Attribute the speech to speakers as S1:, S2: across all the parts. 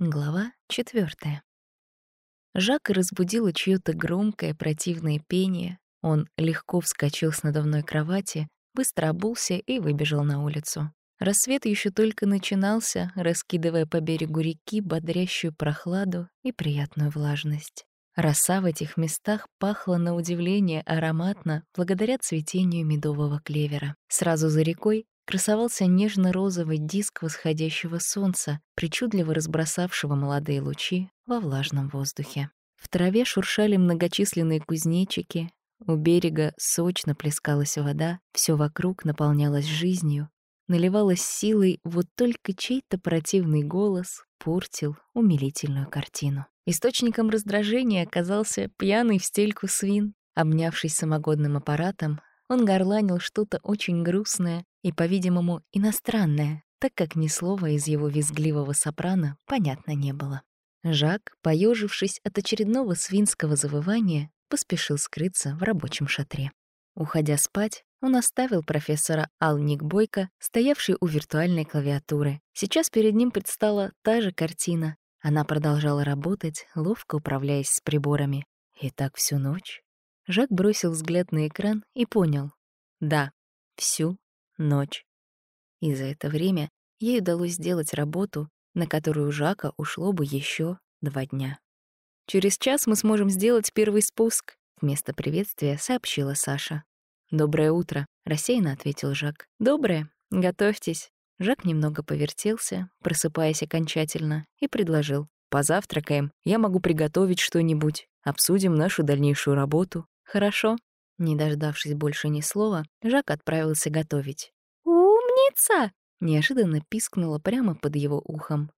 S1: Глава четвертая. Жак разбудило чьё-то громкое противное пение. Он легко вскочил с надувной кровати, быстро обулся и выбежал на улицу. Рассвет еще только начинался, раскидывая по берегу реки бодрящую прохладу и приятную влажность. Роса в этих местах пахла на удивление ароматно благодаря цветению медового клевера. Сразу за рекой красовался нежно-розовый диск восходящего солнца, причудливо разбросавшего молодые лучи во влажном воздухе. В траве шуршали многочисленные кузнечики, у берега сочно плескалась вода, все вокруг наполнялось жизнью, наливалось силой, вот только чей-то противный голос портил умилительную картину. Источником раздражения оказался пьяный в стельку свин. Обнявшись самогодным аппаратом, он горланил что-то очень грустное и, по-видимому, иностранное, так как ни слова из его визгливого сопрано понятно не было. Жак, поежившись от очередного свинского завывания, поспешил скрыться в рабочем шатре. Уходя спать, он оставил профессора Алник Бойко, стоявший у виртуальной клавиатуры. Сейчас перед ним предстала та же картина. Она продолжала работать, ловко управляясь с приборами. И так всю ночь. Жак бросил взгляд на экран и понял. Да, всю ночь. И за это время ей удалось сделать работу, на которую Жака ушло бы еще два дня. «Через час мы сможем сделать первый спуск», — вместо приветствия сообщила Саша. «Доброе утро», — рассеянно ответил Жак. «Доброе. Готовьтесь». Жак немного повертелся, просыпаясь окончательно, и предложил. «Позавтракаем. Я могу приготовить что-нибудь. Обсудим нашу дальнейшую работу». «Хорошо». Не дождавшись больше ни слова, Жак отправился готовить. «Умница!» — неожиданно пискнула прямо под его ухом.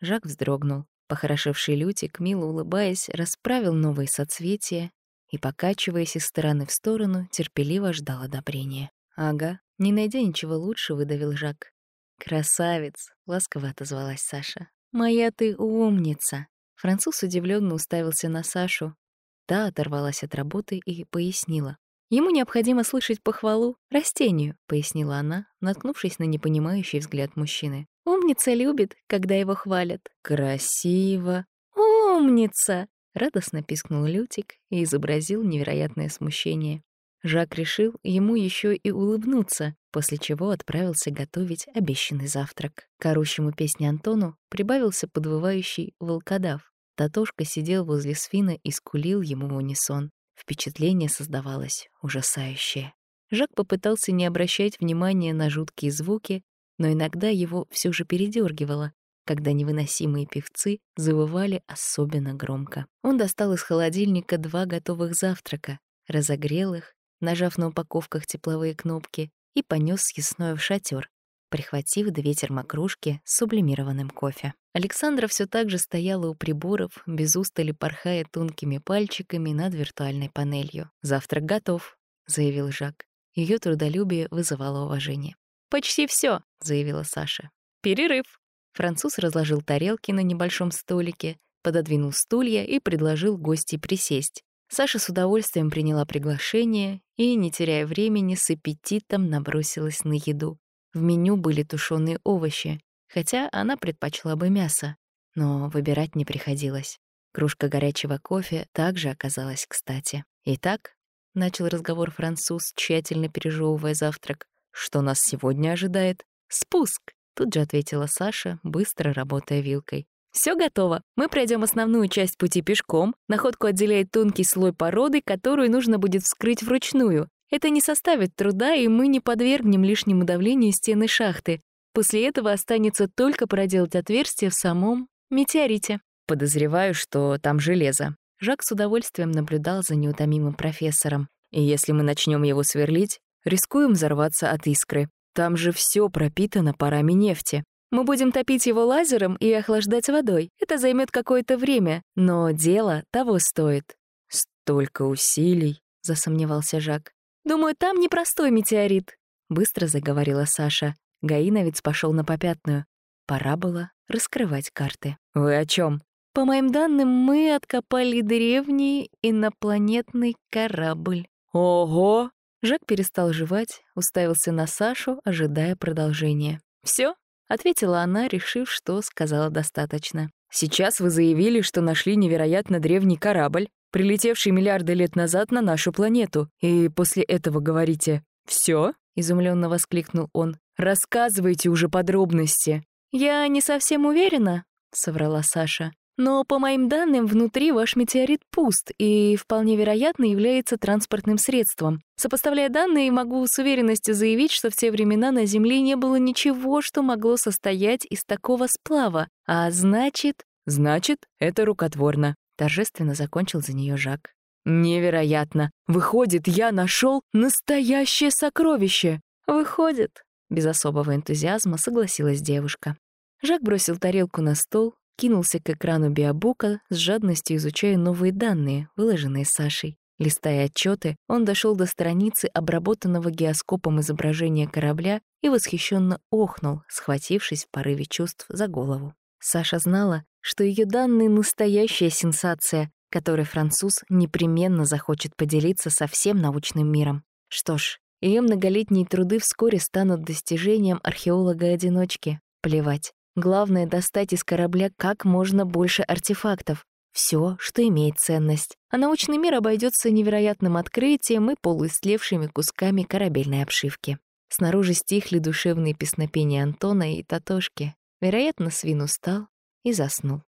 S1: Жак вздрогнул. Похорошевший Лютик, мило улыбаясь, расправил новые соцветия и, покачиваясь из стороны в сторону, терпеливо ждал одобрения. «Ага, не найдя ничего лучше, выдавил Жак. «Красавец!» — ласково отозвалась Саша. «Моя ты умница!» Француз удивленно уставился на Сашу, Та оторвалась от работы и пояснила. «Ему необходимо слышать похвалу растению», — пояснила она, наткнувшись на непонимающий взгляд мужчины. «Умница любит, когда его хвалят». «Красиво». «Умница!» — радостно пискнул Лютик и изобразил невероятное смущение. Жак решил ему еще и улыбнуться, после чего отправился готовить обещанный завтрак. К орущему песни Антону прибавился подвывающий волкодав. Татошка сидел возле свина и скулил ему в унисон. Впечатление создавалось ужасающее. Жак попытался не обращать внимания на жуткие звуки, но иногда его все же передергивало, когда невыносимые певцы завывали особенно громко. Он достал из холодильника два готовых завтрака, разогрел их, нажав на упаковках тепловые кнопки, и понес съестное в шатер, прихватив две термокружки с сублимированным кофе. Александра все так же стояла у приборов, без устали порхая тонкими пальчиками над виртуальной панелью. «Завтрак готов», — заявил Жак. Ее трудолюбие вызывало уважение. «Почти все, заявила Саша. «Перерыв». Француз разложил тарелки на небольшом столике, пододвинул стулья и предложил гостей присесть. Саша с удовольствием приняла приглашение и, не теряя времени, с аппетитом набросилась на еду. В меню были тушеные овощи, хотя она предпочла бы мясо, но выбирать не приходилось. Кружка горячего кофе также оказалась кстати. «Итак», — начал разговор француз, тщательно пережевывая завтрак, «что нас сегодня ожидает?» «Спуск», — тут же ответила Саша, быстро работая вилкой. Все готово. Мы пройдем основную часть пути пешком. Находку отделяет тонкий слой породы, которую нужно будет вскрыть вручную. Это не составит труда, и мы не подвергнем лишнему давлению стены шахты. После этого останется только проделать отверстие в самом метеорите. Подозреваю, что там железо. Жак с удовольствием наблюдал за неутомимым профессором. И если мы начнем его сверлить, рискуем взорваться от искры. Там же все пропитано парами нефти. Мы будем топить его лазером и охлаждать водой. Это займет какое-то время, но дело того стоит. Столько усилий, засомневался Жак. Думаю, там непростой метеорит, быстро заговорила Саша. Гаиновец пошел на попятную. Пора было раскрывать карты. «Вы о чем? «По моим данным, мы откопали древний инопланетный корабль». «Ого!» Жак перестал жевать, уставился на Сашу, ожидая продолжения. Все? ответила она, решив, что сказала достаточно.
S2: Сейчас вы заявили, что нашли невероятно древний корабль, прилетевший миллиарды лет назад на нашу планету, и после этого говорите «Всё?» — изумленно воскликнул он. «Рассказывайте уже подробности».
S1: «Я не совсем уверена», — соврала Саша. «Но, по моим данным, внутри ваш метеорит пуст и, вполне вероятно, является транспортным средством. Сопоставляя данные, могу с уверенностью заявить, что в те времена на Земле не было ничего, что могло состоять из такого сплава. А значит...»
S2: «Значит, это рукотворно», — торжественно закончил за нее Жак. «Невероятно! Выходит, я нашел настоящее сокровище!»
S1: «Выходит!» — без особого энтузиазма согласилась девушка. Жак бросил тарелку на стол, кинулся к экрану биобука, с жадностью изучая новые данные, выложенные Сашей. Листая отчеты, он дошел до страницы обработанного геоскопом изображения корабля и восхищенно охнул, схватившись в порыве чувств за голову. Саша знала, что ее данные — настоящая сенсация, которой француз непременно захочет поделиться со всем научным миром. Что ж, ее многолетние труды вскоре станут достижением археолога-одиночки. Плевать. Главное — достать из корабля как можно больше артефактов. Все, что имеет ценность. А научный мир обойдется невероятным открытием и полуистлевшими кусками корабельной обшивки. Снаружи стихли душевные песнопения Антона и Татошки. Вероятно, свин устал и заснул.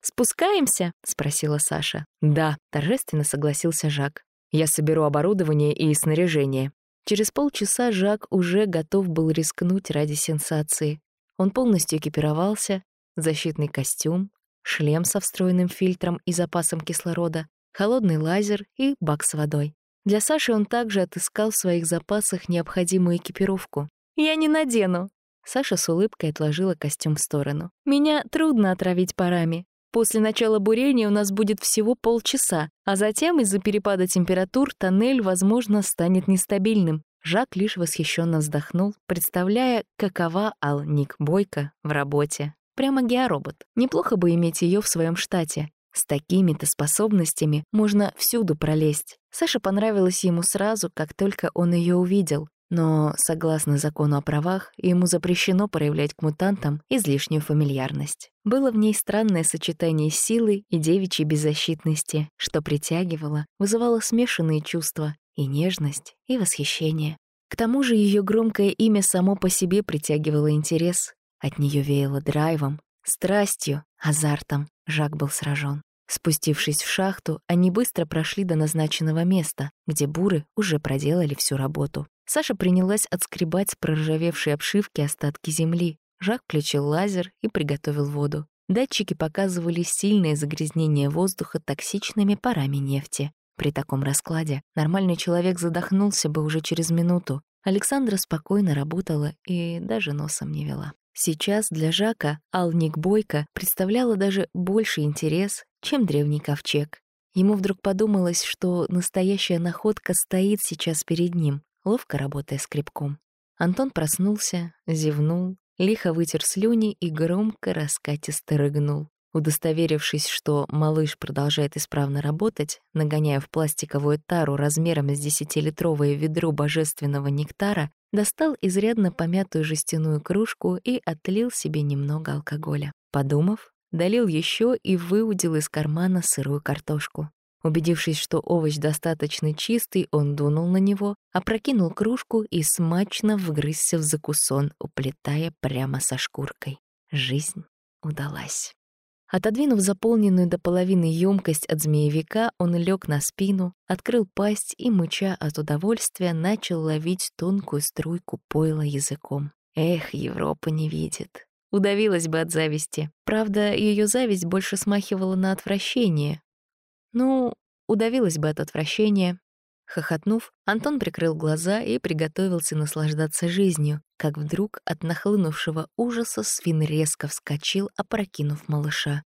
S1: «Спускаемся?» — спросила Саша.
S2: «Да», — торжественно согласился Жак. «Я соберу оборудование и снаряжение».
S1: Через полчаса Жак уже готов был рискнуть ради сенсации. Он полностью экипировался, защитный костюм, шлем со встроенным фильтром и запасом кислорода, холодный лазер и бак с водой. Для Саши он также отыскал в своих запасах необходимую экипировку. «Я не надену!» Саша с улыбкой отложила костюм в сторону. «Меня трудно отравить парами. После начала бурения у нас будет всего полчаса, а затем из-за перепада температур тоннель, возможно, станет нестабильным. Жак лишь восхищенно вздохнул, представляя, какова Ал Ник Бойко в работе. Прямо георобот. Неплохо бы иметь ее в своем штате. С такими-то способностями можно всюду пролезть. Саша понравилась ему сразу, как только он ее увидел. Но, согласно закону о правах, ему запрещено проявлять к мутантам излишнюю фамильярность. Было в ней странное сочетание силы и девичьей беззащитности, что притягивало, вызывало смешанные чувства и нежность, и восхищение. К тому же ее громкое имя само по себе притягивало интерес. От нее веяло драйвом, страстью, азартом. Жак был сражен. Спустившись в шахту, они быстро прошли до назначенного места, где буры уже проделали всю работу. Саша принялась отскребать с проржавевшей обшивки остатки земли. Жак включил лазер и приготовил воду. Датчики показывали сильное загрязнение воздуха токсичными парами нефти. При таком раскладе нормальный человек задохнулся бы уже через минуту. Александра спокойно работала и даже носом не вела. Сейчас для Жака Алник Бойко представляла даже больше интерес, чем древний ковчег. Ему вдруг подумалось, что настоящая находка стоит сейчас перед ним, ловко работая скребком. Антон проснулся, зевнул, лихо вытер слюни и громко раскатисто рыгнул. Удостоверившись, что малыш продолжает исправно работать, нагоняя в пластиковую тару размером с десятилитровое ведро божественного нектара, достал изрядно помятую жестяную кружку и отлил себе немного алкоголя. Подумав, долил еще и выудил из кармана сырую картошку. Убедившись, что овощ достаточно чистый, он дунул на него, опрокинул кружку и смачно вгрызся в закусон, уплетая прямо со шкуркой. Жизнь удалась. Отодвинув заполненную до половины емкость от змеевика, он лег на спину, открыл пасть и, мыча от удовольствия, начал ловить тонкую струйку пойла языком. Эх, Европа не видит. Удавилась бы от зависти. Правда, ее зависть больше смахивала на отвращение. Ну, удавилась бы от отвращения. Хохотнув, Антон прикрыл глаза и приготовился наслаждаться жизнью, как вдруг от нахлынувшего ужаса свин резко вскочил, опрокинув малыша.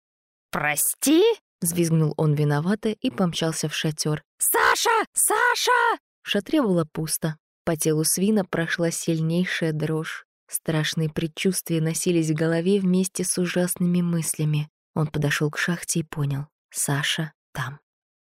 S3: «Прости?» — взвизгнул он виновато и помчался в шатер. «Саша! Саша!»
S1: В шатре было пусто. По телу свина прошла сильнейшая дрожь. Страшные предчувствия носились в голове вместе с ужасными мыслями. Он подошел к шахте и понял — Саша там.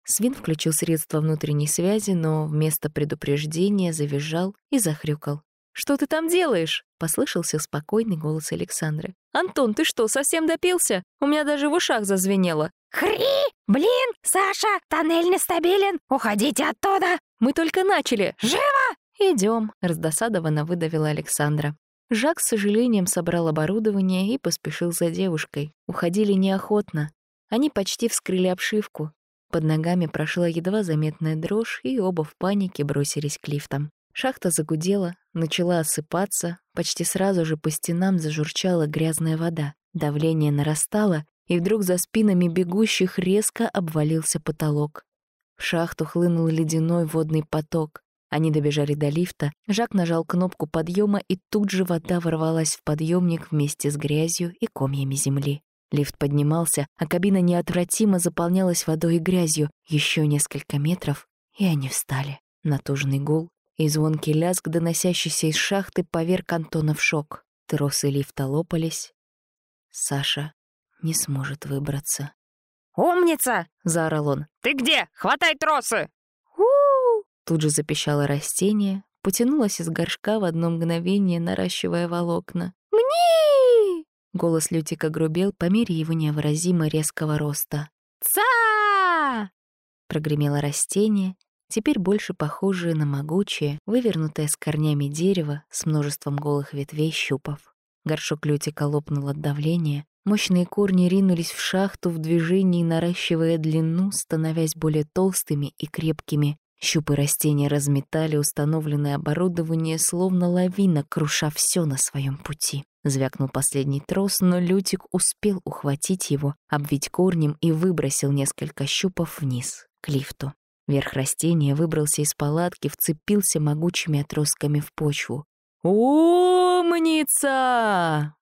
S1: Свин включил средства внутренней связи, но вместо предупреждения завизжал и захрюкал. «Что ты там делаешь?» — послышался спокойный голос Александры.
S2: Антон, ты что, совсем допился? У меня даже в ушах зазвенело.
S3: Хри! Блин, Саша, тоннель нестабилен. Уходите оттуда.
S2: Мы только начали.
S3: Живо!
S1: Идем, раздосадованно выдавила Александра. Жак с сожалением собрал оборудование и поспешил за девушкой. Уходили неохотно. Они почти вскрыли обшивку. Под ногами прошла едва заметная дрожь, и оба в панике бросились к лифтам. Шахта загудела, начала осыпаться, почти сразу же по стенам зажурчала грязная вода. Давление нарастало, и вдруг за спинами бегущих резко обвалился потолок. В шахту хлынул ледяной водный поток. Они добежали до лифта, Жак нажал кнопку подъема, и тут же вода ворвалась в подъемник вместе с грязью и комьями земли. Лифт поднимался, а кабина неотвратимо заполнялась водой и грязью. Еще несколько метров, и они встали. Натужный гул и звонкий лязг, доносящийся из шахты, поверг Антона в шок. Тросы лифта лопались. Саша не сможет выбраться.
S3: «Умница!»
S1: — заорал он.
S3: «Ты где? Хватай тросы!»
S1: Тут же запищало растение, потянулось из горшка в одно мгновение, наращивая волокна.
S3: «Мне!»
S1: — голос Лютика грубел по мере его невыразимо резкого роста.
S3: «Ца!»
S1: — прогремело растение, теперь больше похожее на могучее, вывернутое с корнями дерево с множеством голых ветвей щупов. Горшок Лютика лопнул от давления, мощные корни ринулись в шахту в движении, наращивая длину, становясь более толстыми и крепкими. Щупы растения разметали установленное оборудование, словно лавина, круша все на своем пути. Звякнул последний трос, но Лютик успел ухватить его, обвить корнем и выбросил несколько щупов вниз, к лифту. Верх растения выбрался из палатки, вцепился могучими отростками в почву.
S2: «Умница!»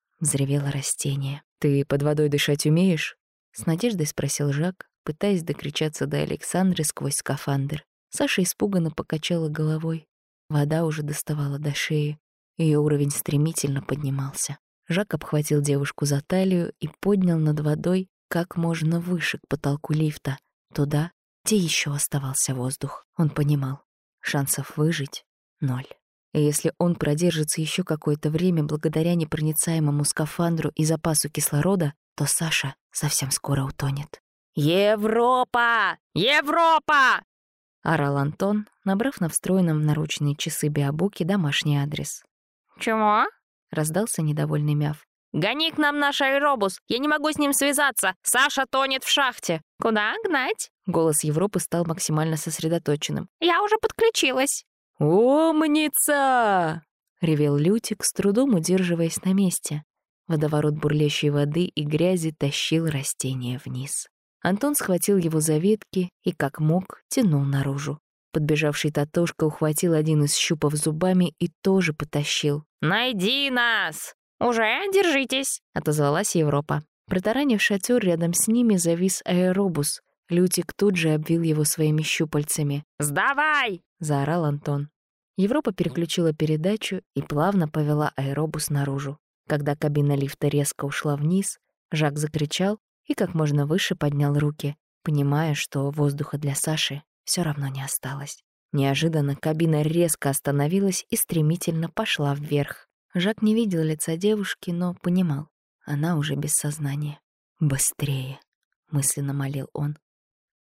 S1: — взревело растение. «Ты под водой дышать умеешь?» — с надеждой спросил Жак, пытаясь докричаться до Александры сквозь скафандр. Саша испуганно покачала головой. Вода уже доставала до шеи. Ее уровень стремительно поднимался. Жак обхватил девушку за талию и поднял над водой как можно выше к потолку лифта, туда, где еще оставался воздух. Он понимал, шансов выжить — ноль. И если он продержится еще какое-то время благодаря непроницаемому скафандру и запасу кислорода, то Саша совсем скоро утонет.
S3: «Европа! Европа!»
S1: — орал Антон, набрав на встроенном в наручные часы биобуки домашний адрес.
S3: «Чего?»
S1: — раздался недовольный мяв.
S3: «Гони к нам наш аэробус! Я не могу с ним связаться! Саша тонет в шахте! Куда гнать?»
S1: Голос Европы стал максимально сосредоточенным.
S3: «Я уже подключилась!»
S2: «Умница!»
S1: — ревел Лютик, с трудом удерживаясь на месте. Водоворот бурлящей воды и грязи тащил растение вниз. Антон схватил его за ветки и, как мог, тянул наружу. Подбежавший Татошка ухватил один из щупов зубами и тоже потащил.
S3: «Найди нас!» «Уже держитесь», —
S1: отозвалась Европа. Протаранив шатер, рядом с ними завис аэробус. Лютик тут же обвил его своими щупальцами.
S3: «Сдавай!»
S1: — заорал Антон. Европа переключила передачу и плавно повела аэробус наружу. Когда кабина лифта резко ушла вниз, Жак закричал и как можно выше поднял руки, понимая, что воздуха для Саши все равно не осталось. Неожиданно кабина резко остановилась и стремительно пошла вверх. Жак не видел лица девушки, но понимал, она уже без сознания. «Быстрее!» — мысленно молил он.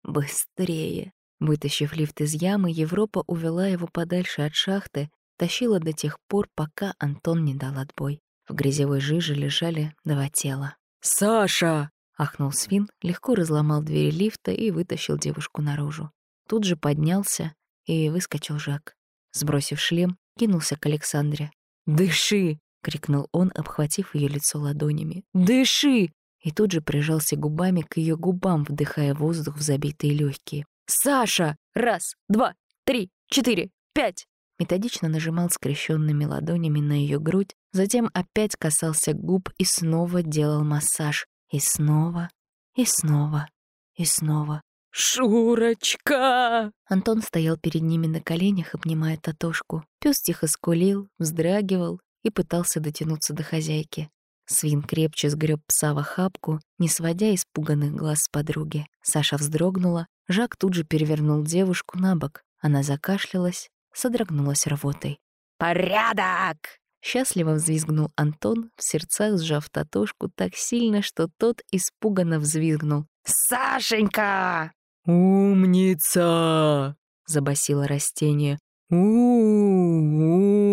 S1: «Быстрее!» Вытащив лифт из ямы, Европа увела его подальше от шахты, тащила до тех пор, пока Антон не дал отбой. В грязевой жиже лежали два тела.
S2: «Саша!»
S1: — ахнул свин, легко разломал двери лифта и вытащил девушку наружу. Тут же поднялся и выскочил Жак. Сбросив шлем, кинулся к Александре.
S2: «Дыши!»
S1: — крикнул он, обхватив ее лицо ладонями.
S2: «Дыши!»
S1: И тут же прижался губами к ее губам, вдыхая воздух в забитые легкие.
S2: «Саша! Раз, два, три, четыре, пять!»
S1: Методично нажимал скрещенными ладонями на ее грудь, затем опять касался губ и снова делал массаж. И снова, и снова, и снова.
S2: «Шурочка!»
S1: Антон стоял перед ними на коленях, обнимая Татошку. Пёс тихо скулил, вздрагивал и пытался дотянуться до хозяйки. Свин крепче сгреб пса в охапку, не сводя испуганных глаз с подруги. Саша вздрогнула, Жак тут же перевернул девушку на бок. Она закашлялась, содрогнулась рвотой.
S3: «Порядок!»
S1: — Счастливо взвизгнул Антон, в сердцах сжав Татошку так сильно, что тот испуганно взвизгнул.
S3: «Сашенька!»
S2: «Умница!» — забасило растение. у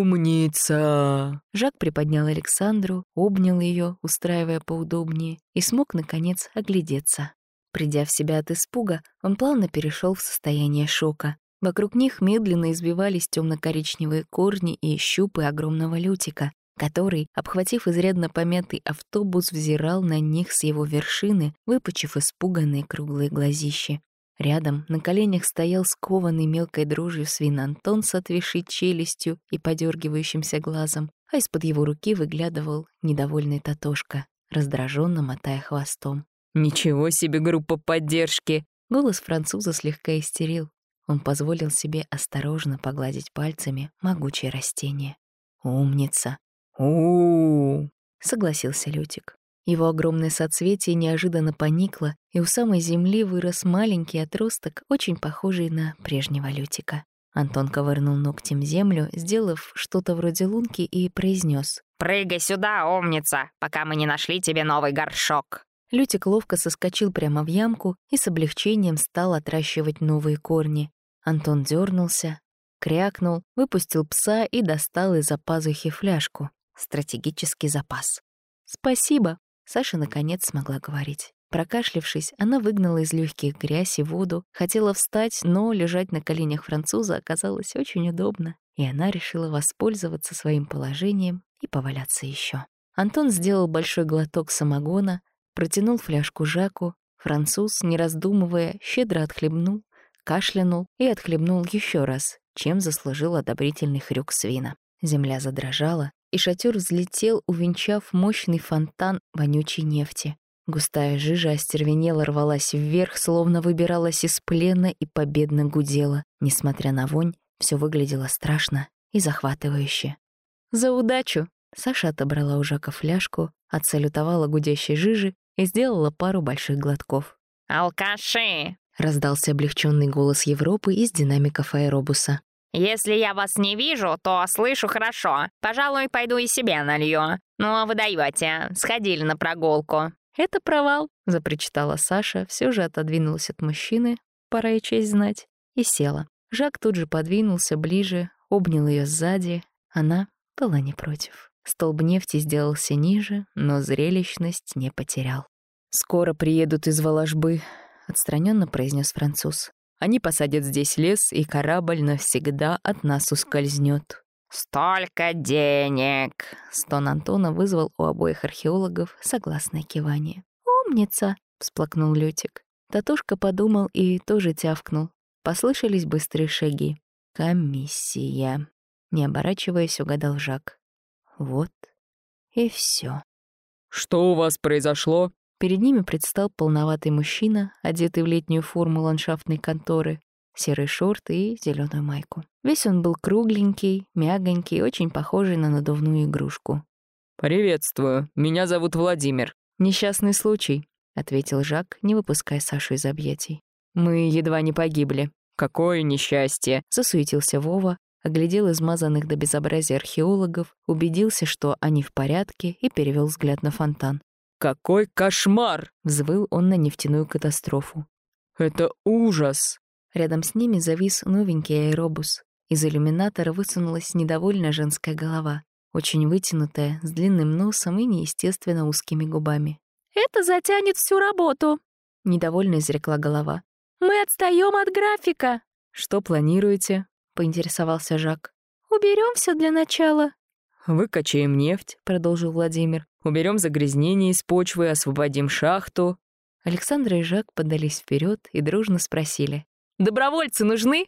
S2: умница!»
S1: Жак приподнял Александру, обнял ее, устраивая поудобнее, и смог, наконец, оглядеться. Придя в себя от испуга, он плавно перешел в состояние шока. Вокруг них медленно избивались темно-коричневые корни и щупы огромного лютика, который, обхватив изрядно помятый автобус, взирал на них с его вершины, выпучив испуганные круглые глазищи. Рядом на коленях стоял скованный мелкой дрожью свин Антон с отвисшей челюстью и подергивающимся глазом, а из-под его руки выглядывал недовольный Татошка, раздраженно мотая хвостом.
S2: «Ничего себе группа поддержки!»
S1: Голос француза слегка истерил. Он позволил себе осторожно погладить пальцами могучее растение. «Умница!»
S2: у, -у, -у
S1: согласился Лютик. Его огромное соцветие неожиданно поникло, и у самой земли вырос маленький отросток, очень похожий на прежнего Лютика. Антон ковырнул ногтем землю, сделав что-то вроде лунки, и произнес:
S3: «Прыгай сюда, умница, пока мы не нашли тебе новый горшок».
S1: Лютик ловко соскочил прямо в ямку и с облегчением стал отращивать новые корни. Антон дернулся, крякнул, выпустил пса и достал из-за пазухи фляжку. Стратегический запас. «Спасибо!» — Саша наконец смогла говорить. Прокашлившись, она выгнала из легких грязь и воду, хотела встать, но лежать на коленях француза оказалось очень удобно, и она решила воспользоваться своим положением и поваляться еще. Антон сделал большой глоток самогона, Протянул фляжку Жаку. Француз, не раздумывая, щедро отхлебнул, кашлянул и отхлебнул еще раз, чем заслужил одобрительный хрюк свина. Земля задрожала, и шатер взлетел, увенчав мощный фонтан вонючей нефти. Густая жижа остервенела рвалась вверх, словно выбиралась из плена и победно гудела. Несмотря на вонь, все выглядело страшно и захватывающе. «За удачу!» Саша отобрала у Жака фляжку, отсалютовала гудящей жижи и сделала пару больших глотков.
S3: «Алкаши!»
S1: — раздался облегченный голос Европы из динамиков аэробуса.
S3: «Если я вас не вижу, то слышу хорошо. Пожалуй, пойду и себе налью. Ну, вы даёте. Сходили на прогулку».
S1: «Это провал», — запричитала Саша, все же отодвинулась от мужчины, пора и честь знать, и села. Жак тут же подвинулся ближе, обнял ее сзади. Она была не против. Столб нефти сделался ниже, но зрелищность не потерял.
S2: «Скоро приедут из Воложбы», — отстраненно произнес француз. «Они посадят здесь лес, и корабль навсегда от нас ускользнет.
S3: «Столько денег!»
S1: — стон Антона вызвал у обоих археологов согласное кивание. «Умница!» — всплакнул Лютик. Татушка подумал и тоже тявкнул. Послышались быстрые шаги. «Комиссия!» Не оборачиваясь, угадал Жак. Вот и все.
S2: «Что у вас произошло?»
S1: Перед ними предстал полноватый мужчина, одетый в летнюю форму ландшафтной конторы, серые шорты и зеленую майку. Весь он был кругленький, мягонький, очень похожий на надувную игрушку.
S2: «Приветствую, меня зовут Владимир».
S1: «Несчастный случай», — ответил Жак, не выпуская Сашу из объятий.
S2: «Мы едва не погибли». «Какое несчастье!»
S1: — засуетился Вова, оглядел измазанных до безобразия археологов, убедился, что они в порядке, и перевел взгляд на фонтан.
S2: «Какой кошмар!»
S1: — взвыл он на нефтяную катастрофу.
S2: «Это ужас!»
S1: Рядом с ними завис новенький аэробус. Из иллюминатора высунулась недовольная женская голова, очень вытянутая, с длинным носом и неестественно узкими губами.
S4: «Это затянет всю работу», — недовольно изрекла голова. «Мы отстаем от графика».
S2: «Что планируете?»
S1: — поинтересовался Жак.
S4: «Уберем все для начала».
S2: «Выкачаем нефть», — продолжил Владимир. «Уберем загрязнение из почвы, освободим шахту».
S1: Александр и Жак подались вперед и дружно спросили.
S2: «Добровольцы нужны?»